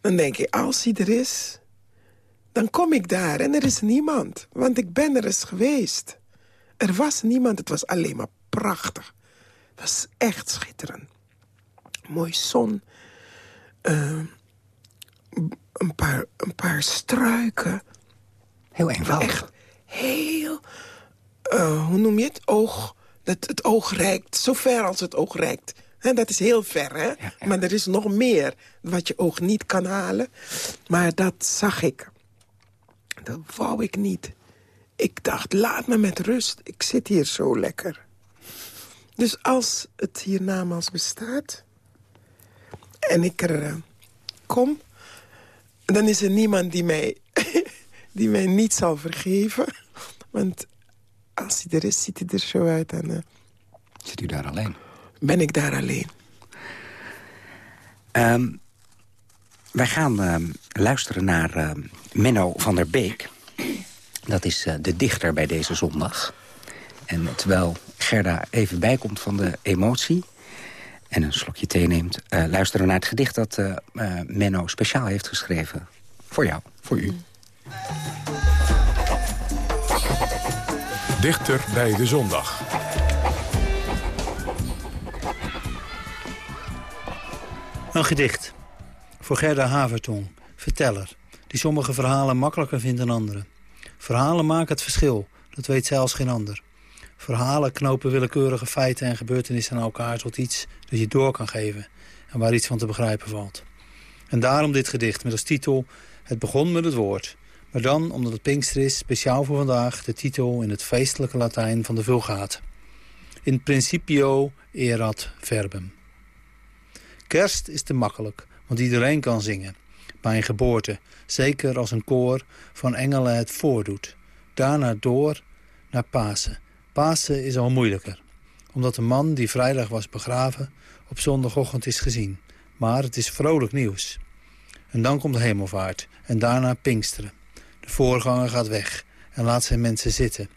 dan denk ik, als hij er is, dan kom ik daar en er is niemand. Want ik ben er eens geweest. Er was niemand, het was alleen maar prachtig. Het was echt schitterend. Mooi zon. Uh, een, paar, een paar struiken. Heel eenvoudig. Echt heel... Uh, hoe noem je het? Oog. Dat het oog reikt. Zo ver als het oog reikt. He, dat is heel ver, hè? Ja, ja. Maar er is nog meer wat je oog niet kan halen. Maar dat zag ik. Dat wou ik niet. Ik dacht, laat me met rust. Ik zit hier zo lekker. Dus als het hiernamaals bestaat... en ik er uh, kom... dan is er niemand die mij, [LAUGHS] die mij niet zal vergeven. Want als hij er is, ziet hij er zo uit. En, uh, Zit u daar alleen? Ben ik daar alleen. Um, wij gaan uh, luisteren naar uh, Menno van der Beek. Dat is uh, de dichter bij deze zondag. En terwijl Gerda even bijkomt van de emotie... en een slokje thee neemt... luisteren we naar het gedicht dat Menno speciaal heeft geschreven. Voor jou, voor u. Dichter bij de zondag. Een gedicht voor Gerda Havertong, verteller... die sommige verhalen makkelijker vindt dan andere. Verhalen maken het verschil, dat weet als geen ander. Verhalen knopen willekeurige feiten en gebeurtenissen aan elkaar... tot iets dat je door kan geven en waar iets van te begrijpen valt. En daarom dit gedicht met als titel Het begon met het woord... maar dan, omdat het Pinkster is, speciaal voor vandaag... de titel in het feestelijke Latijn van de Vulgaat. In principio erat verbum. Kerst is te makkelijk, want iedereen kan zingen. Bij een geboorte, zeker als een koor van engelen het voordoet. Daarna door naar Pasen. Pasen is al moeilijker, omdat de man die vrijdag was begraven op zondagochtend is gezien. Maar het is vrolijk nieuws. En dan komt de hemelvaart en daarna Pinksteren. De voorganger gaat weg en laat zijn mensen zitten.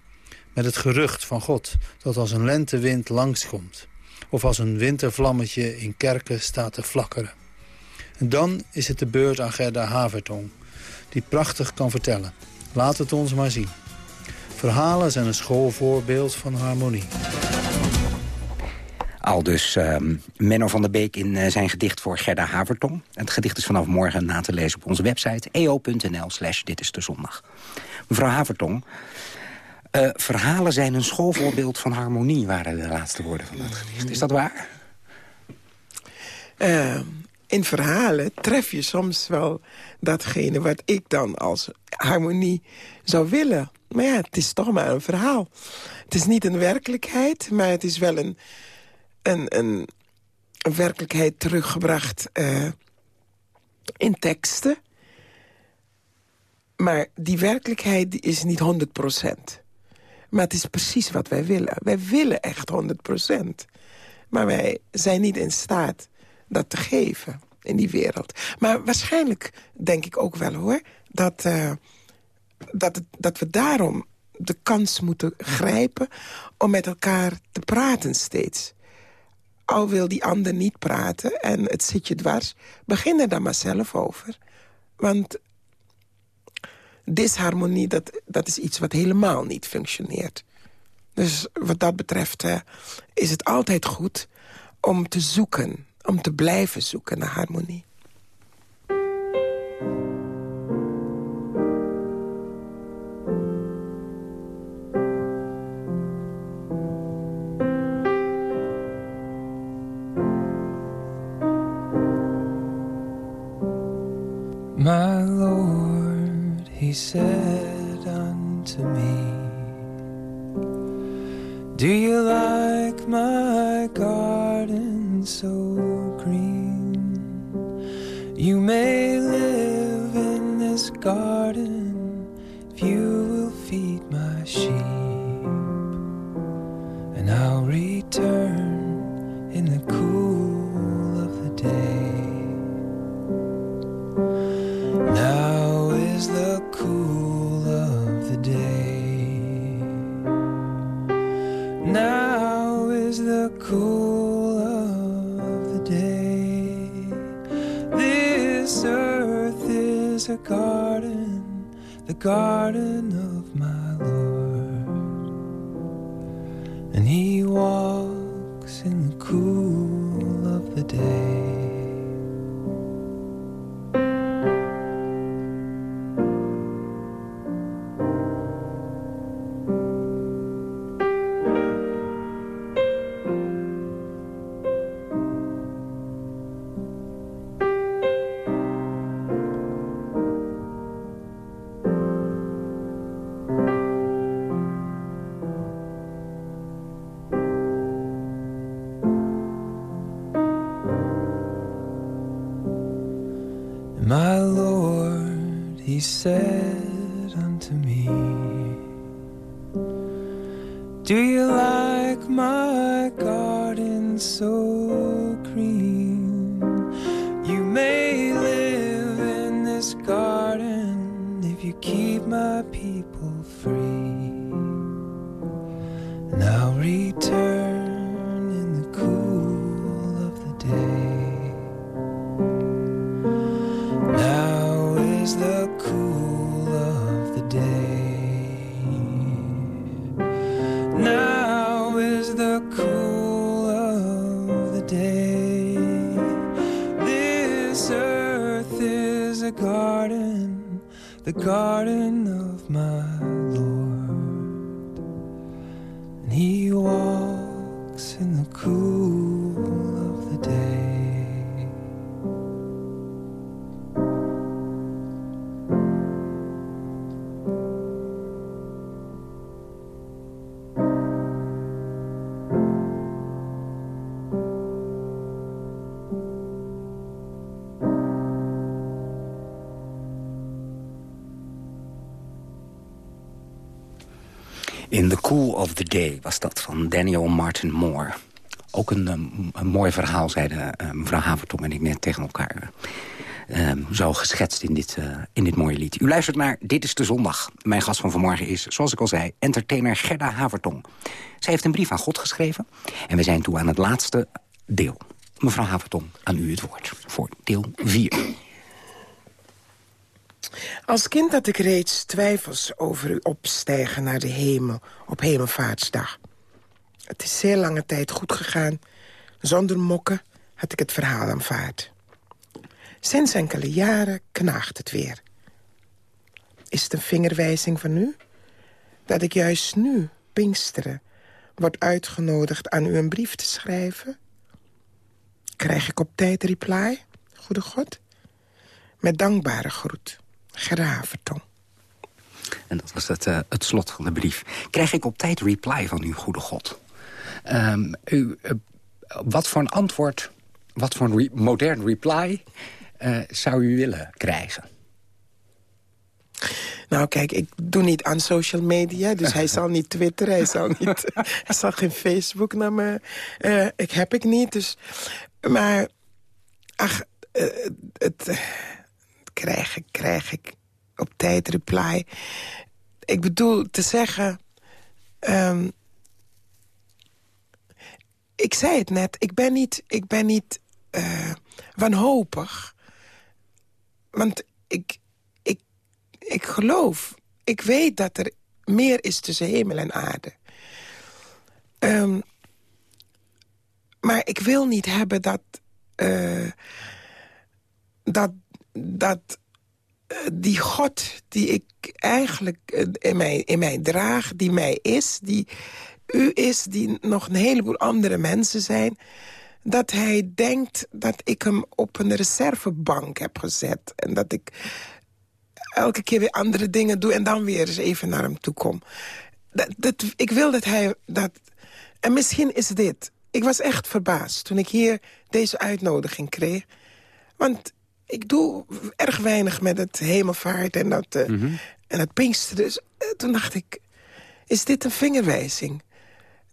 Met het gerucht van God dat als een lentewind langskomt. Of als een wintervlammetje in kerken staat te flakkeren. En dan is het de beurt aan Gerda Havertong, die prachtig kan vertellen. Laat het ons maar zien. Verhalen zijn een schoolvoorbeeld van harmonie. Al dus ehm, Menno van der Beek in eh, zijn gedicht voor Gerda Havertong. Het gedicht is vanaf morgen na te lezen op onze website eo.nl slash dit is de zondag. Mevrouw Havertong, eh, verhalen zijn een schoolvoorbeeld van harmonie... waren de laatste woorden van dat gedicht. Is dat waar? Uh, in verhalen tref je soms wel datgene wat ik dan als harmonie zou willen. Maar ja, het is toch maar een verhaal. Het is niet een werkelijkheid, maar het is wel een, een, een, werkelijkheid teruggebracht uh, in teksten. Maar die werkelijkheid is niet 100% Maar het is precies wat wij willen. Wij willen echt 100% Maar wij zijn niet in staat dat te geven in die wereld. Maar waarschijnlijk denk ik ook wel, hoor... dat, uh, dat, dat we daarom de kans moeten grijpen... om met elkaar te praten steeds. Al wil die ander niet praten en het zit je dwars... begin er dan maar zelf over. Want disharmonie, dat, dat is iets wat helemaal niet functioneert. Dus wat dat betreft uh, is het altijd goed om te zoeken om te blijven zoeken naar harmonie. My Lord, he said unto me, Do you like my garden so may live in this garden if you will feed my sheep, and I'll return garden the garden of my Lord. And he walks in the cool of the Day was dat van Daniel Martin Moore. Ook een, een mooi verhaal, zeiden uh, mevrouw Havertong en ik net tegen elkaar. Um, zo geschetst in dit, uh, in dit mooie lied. U luistert naar Dit is de Zondag. Mijn gast van vanmorgen is, zoals ik al zei, entertainer Gerda Havertong. Zij heeft een brief aan God geschreven. En we zijn toe aan het laatste deel. Mevrouw Havertong, aan u het woord voor deel 4. Als kind had ik reeds twijfels over uw opstijgen naar de hemel op hemelvaartsdag. Het is zeer lange tijd goed gegaan, Zonder mokken had ik het verhaal aanvaard. Sinds enkele jaren knaagt het weer. Is het een vingerwijzing van u? Dat ik juist nu, Pinksteren, word uitgenodigd aan u een brief te schrijven? Krijg ik op tijd reply, goede God? Met dankbare groet, Geravertong. En dat was het, uh, het slot van de brief. Krijg ik op tijd reply van uw goede God? Um, u, uh, wat voor een antwoord, wat voor een re modern reply... Uh, zou u willen krijgen? Nou, kijk, ik doe niet aan social media, dus hij [LAUGHS] zal niet twitteren, hij zal, niet, [LAUGHS] hij zal geen Facebook naar me... Uh, ik heb ik niet, dus... Maar, ach, uh, het, krijg ik, krijg ik op tijd reply. Ik bedoel te zeggen... Um, ik zei het net, ik ben niet, ik ben niet wanhopig. Want ik, ik geloof, ik weet dat er meer is tussen hemel en aarde. Um, maar ik wil niet hebben dat... Uh, dat, dat uh, die God die ik eigenlijk in mij, in mij draag, die mij is... die u is, die nog een heleboel andere mensen zijn... dat hij denkt dat ik hem op een reservebank heb gezet. En dat ik elke keer weer andere dingen doe... en dan weer eens even naar hem toe kom. Dat, ik wil dat hij... Dat, en misschien is dit. Ik was echt verbaasd toen ik hier deze uitnodiging kreeg. Want ik doe erg weinig met het hemelvaart en, dat, uh, mm -hmm. en het Pinkster. Dus uh, toen dacht ik, is dit een vingerwijzing?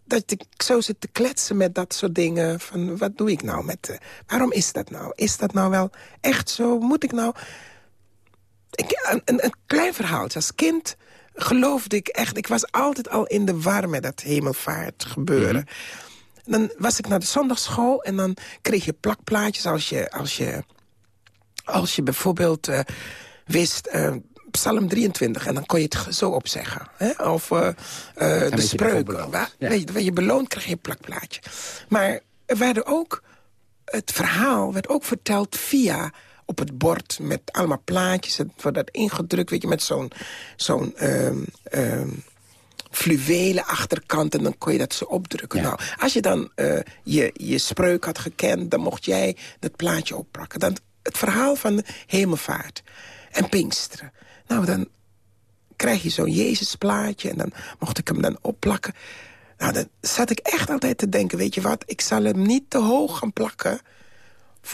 Dat ik zo zit te kletsen met dat soort dingen. Van, wat doe ik nou met... Uh, waarom is dat nou? Is dat nou wel echt zo? Moet ik nou... Ik, een, een, een klein verhaaltje. Als kind geloofde ik echt... Ik was altijd al in de war met dat hemelvaart gebeuren. Mm -hmm. Dan was ik naar de zondagschool en dan kreeg je plakplaatjes als je... Als je, als je bijvoorbeeld uh, wist... Uh, Psalm 23, en dan kon je het zo opzeggen. Hè? Of uh, uh, de spreuken. Ja. Weet je, je beloond, kreeg je een plakplaatje. Maar er werden ook... Het verhaal werd ook verteld via op het bord met allemaal plaatjes. Het wordt dat ingedrukt, weet je, met zo'n zo'n um, um, fluwelen achterkant. En dan kon je dat zo opdrukken. Ja. Nou, als je dan uh, je, je spreuk had gekend, dan mocht jij dat plaatje opplakken. Dan het verhaal van de hemelvaart en Pinksteren. Nou, dan krijg je zo'n Jezusplaatje en dan mocht ik hem dan opplakken. Nou, dan zat ik echt altijd te denken, weet je wat, ik zal hem niet te hoog gaan plakken...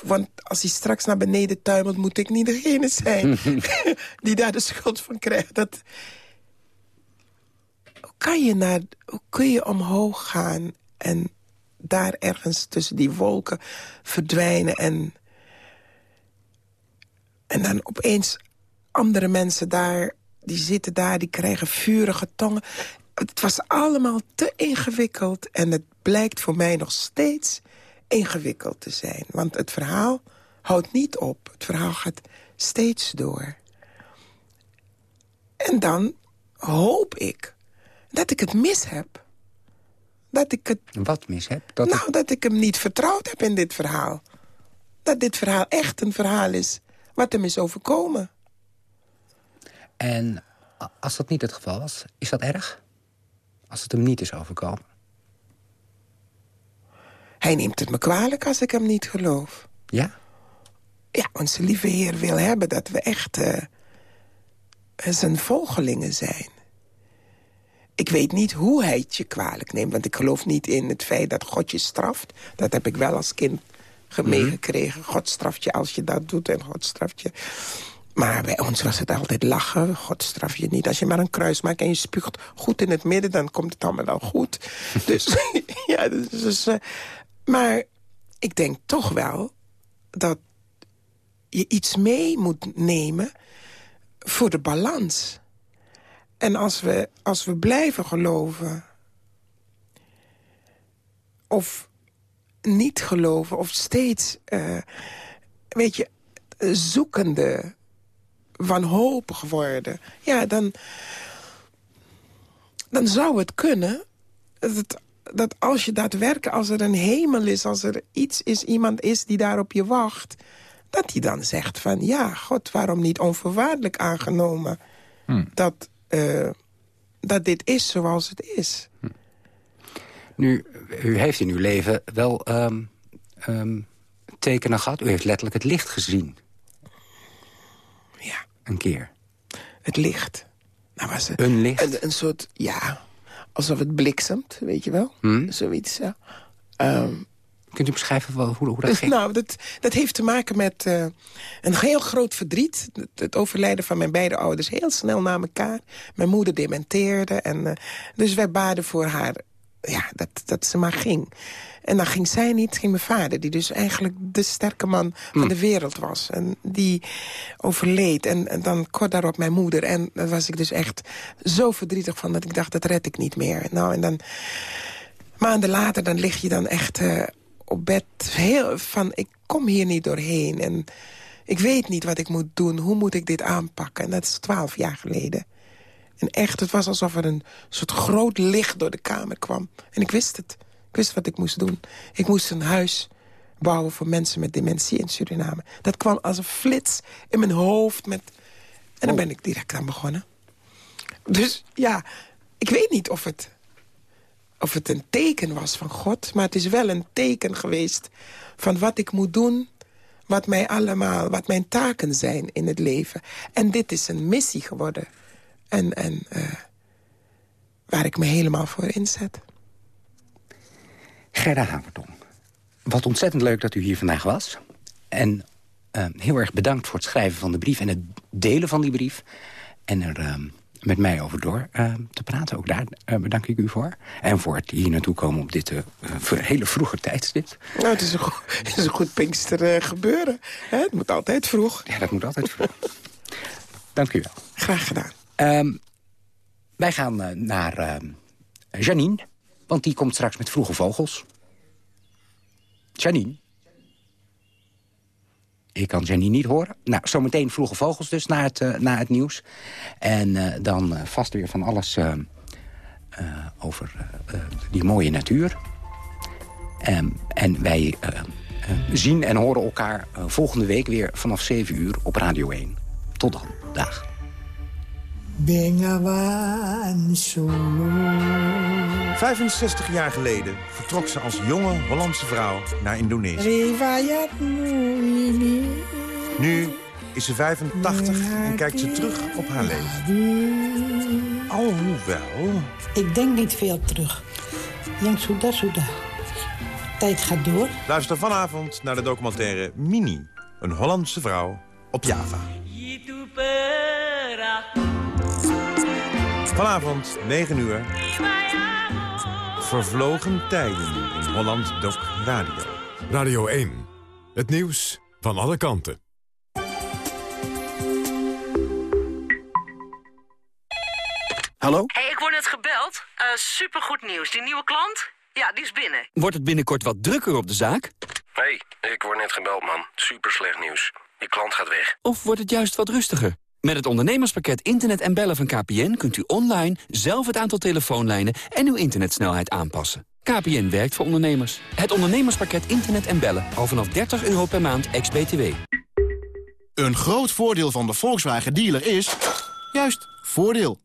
Want als hij straks naar beneden tuimelt... moet ik niet degene zijn [LAUGHS] die daar de schuld van krijgt. Dat... Hoe, kan je naar... Hoe kun je omhoog gaan en daar ergens tussen die wolken verdwijnen... en, en dan opeens andere mensen daar... die zitten daar, die krijgen vurige tongen. Het was allemaal te ingewikkeld en het blijkt voor mij nog steeds ingewikkeld te zijn. Want het verhaal houdt niet op. Het verhaal gaat steeds door. En dan hoop ik dat ik het mis heb. Dat ik het... Wat mis heb? Dat nou, het... dat ik hem niet vertrouwd heb in dit verhaal. Dat dit verhaal echt een verhaal is wat hem is overkomen. En als dat niet het geval was, is dat erg? Als het hem niet is overkomen? Hij neemt het me kwalijk als ik hem niet geloof. Ja? Ja, onze lieve Heer wil hebben dat we echt uh, zijn volgelingen zijn. Ik weet niet hoe hij het je kwalijk neemt. Want ik geloof niet in het feit dat God je straft. Dat heb ik wel als kind meegekregen. God straft je als je dat doet en God straft je... Maar bij ons was het altijd lachen. God straf je niet. Als je maar een kruis maakt en je spuugt goed in het midden... dan komt het allemaal wel goed. [LAUGHS] dus [LAUGHS] ja, dus, dus uh, maar ik denk toch wel dat je iets mee moet nemen voor de balans. En als we, als we blijven geloven... of niet geloven, of steeds... Uh, weet je, zoekende, wanhopig worden... ja, dan, dan zou het kunnen dat als je daadwerkelijk, als er een hemel is... als er iets is, iemand is die daar op je wacht... dat hij dan zegt van, ja, God, waarom niet onvoorwaardelijk aangenomen... Hmm. Dat, eh, dat dit is zoals het is. Nu, u heeft in uw leven wel ehm, ehm, tekenen gehad. U heeft letterlijk het licht gezien. Ja. Een keer. Het licht. Nou was het Een licht? Een, een soort, ja, alsof het bliksemt, weet je wel? Hmm? Zoiets, ja. Ehm, Kunt u beschrijven wel hoe, hoe dat ging? Nou, dat, dat heeft te maken met eh, een heel groot verdriet. Het, het overlijden van mijn beide ouders heel snel na elkaar. Mijn moeder dementeerde. En, eh, dus wij baden voor haar ja, dat, dat ze maar ging. En dan ging zij niet, ging mijn vader... die dus eigenlijk de sterke man van de wereld was. En die overleed. En, en dan kort daarop mijn moeder. En daar was ik dus echt zo verdrietig van... dat ik dacht, dat red ik niet meer. Nou, en dan... Maanden later, dan lig je dan echt eh, op bed heel van... ik kom hier niet doorheen en ik weet niet wat ik moet doen. Hoe moet ik dit aanpakken? En dat is twaalf jaar geleden. En echt, het was alsof er een soort groot licht door de kamer kwam. En ik wist het. Ik wist wat ik moest doen. Ik moest een huis bouwen voor mensen met dementie in Suriname. Dat kwam als een flits in mijn hoofd. Met... En dan ben ik direct aan begonnen. Dus ja, ik weet niet of het, of het een teken was van God... maar het is wel een teken geweest van wat ik moet doen... wat mij allemaal, wat mijn taken zijn in het leven. En dit is een missie geworden. En, en eh, waar ik me helemaal voor inzet. Gerda Havertong, wat ontzettend leuk dat u hier vandaag was. En eh, heel erg bedankt voor het schrijven van de brief... en het delen van die brief. En er eh, met mij over door te praten. Ook daar bedank ik u voor. En voor het hier naartoe komen op dit voor hele vroege tijdstip. Nou, het is een, go- [LAUGHS] het is een goed Pinkster gebeuren. Hè? Het moet altijd vroeg. Ja, dat moet altijd vroeg. Dank u wel. Graag gedaan. Ehm, wij gaan eh, naar ehm, Janine, want die komt straks met vroege vogels. Janine? Ik kan Janine niet horen. Nou, zometeen vroege vogels dus, na het, eh, na het nieuws. En eh, dan eh, vast weer van alles eh, eh, over eh, eh, die mooie natuur. Ehm, en wij eh, eh, zien en horen elkaar eh, volgende week weer vanaf 7 uur op Radio 1. Tot dan. Dag. Bengawan Solo. 65 jaar geleden vertrok ze als jonge Hollandse vrouw naar Indonesië. Nu is ze 85 en kijkt ze terug op haar leven. Alhoewel... Ik denk niet veel terug. Yang sudah. Tijd gaat door. Luister vanavond naar de documentaire Mini. Een Hollandse vrouw op Java. Vanavond, 9 uur. Vervlogen tijden in Holland Doc Radio. Radio 1. Het nieuws van alle kanten. Hallo? hey, ik word net gebeld. Eh supergoed nieuws. Die nieuwe klant? Ja, die is binnen. Wordt het binnenkort wat drukker op de zaak? hey, ik word net gebeld, man. Super slecht nieuws. Je klant gaat weg. Of wordt het juist wat rustiger? Met het ondernemerspakket Internet en Bellen van KPN... kunt u online zelf het aantal telefoonlijnen en uw internetsnelheid aanpassen. KPN werkt voor ondernemers. Het ondernemerspakket Internet en Bellen. Al vanaf 30 euro per maand, ex-BTW. Een groot voordeel van de Volkswagen dealer is... juist, voordeel.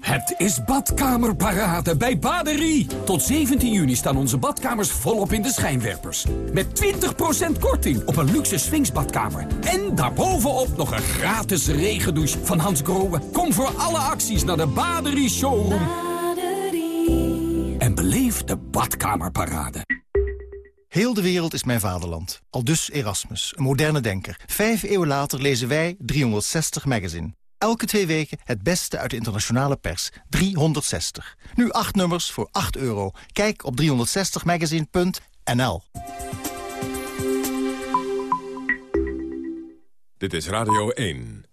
Het is badkamerparade bij Baderie. Tot 17 juni staan onze badkamers volop in de schijnwerpers. Met 20% korting op een luxe swingsbadkamer. En daarbovenop nog een gratis regendouche van Hans Grohe. Kom voor alle acties naar de Baderie Showroom. En beleef de badkamerparade. Heel de wereld is mijn vaderland. Al dus Erasmus, een moderne denker. Vijf eeuwen later lezen wij 360 Magazine. Elke twee weken het beste uit de internationale pers. 360. Nu acht nummers voor 8 euro. Kijk op 360magazine.nl Dit is Radio 1.